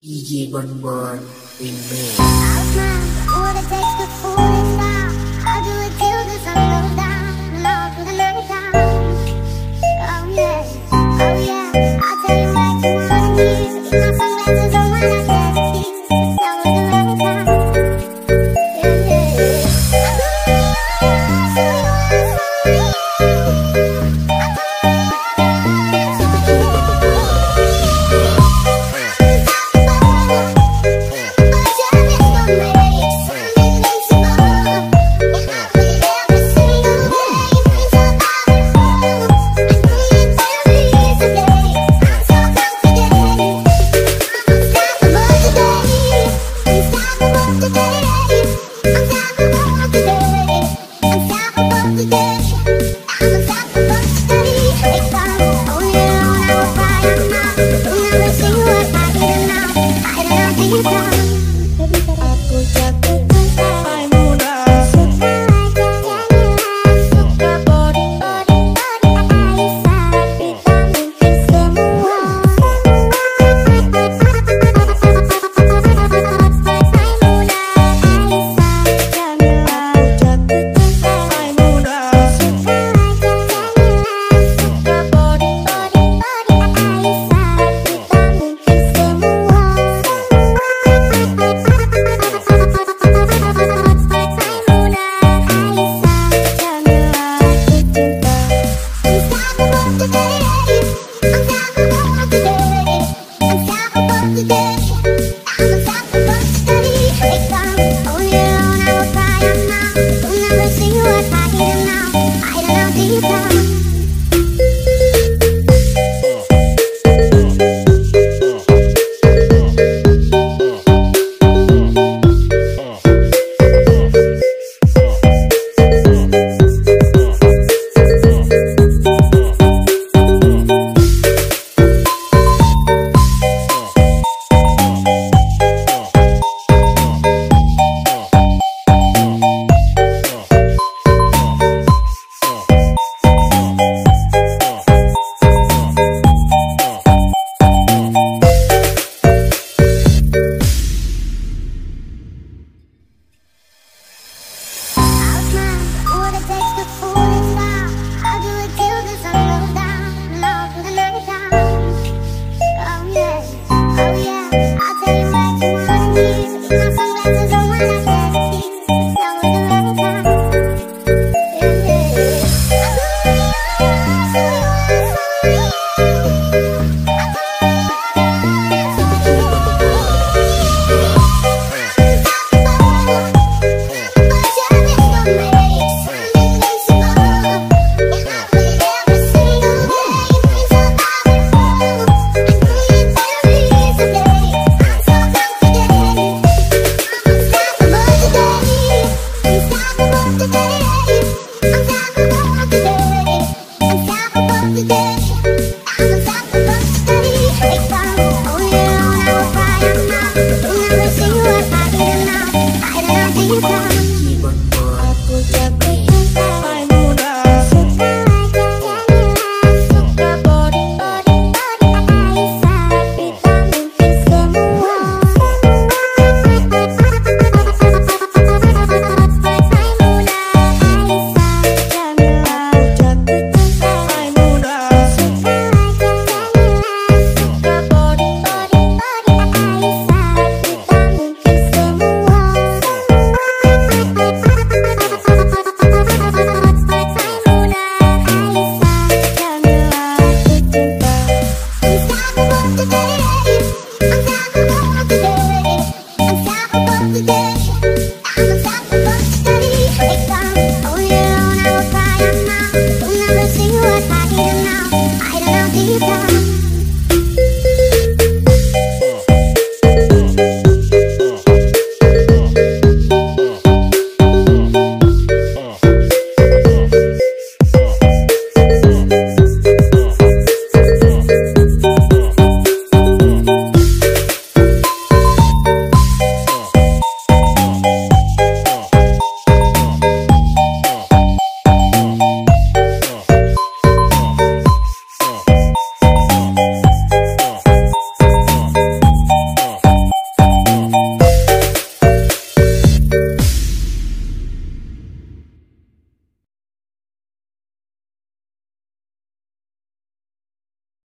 DJ Bon Remix I'll again.